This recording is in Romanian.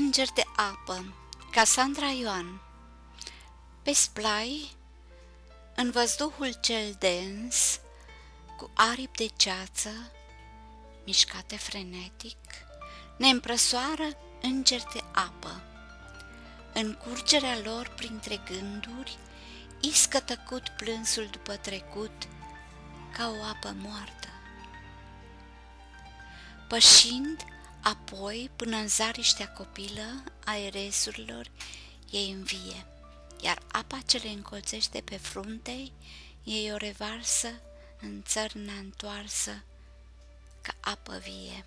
Înger de apă Casandra Ioan Pe splai, în văzduhul cel dens, cu aripi de ceață, mișcate frenetic, ne împrăsoară îngeri de apă. În curgerea lor printre gânduri, iscă tăcut plânsul după trecut, ca o apă moartă. Pășind, Apoi, până în zariștea copilă a eresurilor, ei învie, iar apa ce le încolțește pe frunte, ei o revarsă în țărna întoarsă ca apă vie.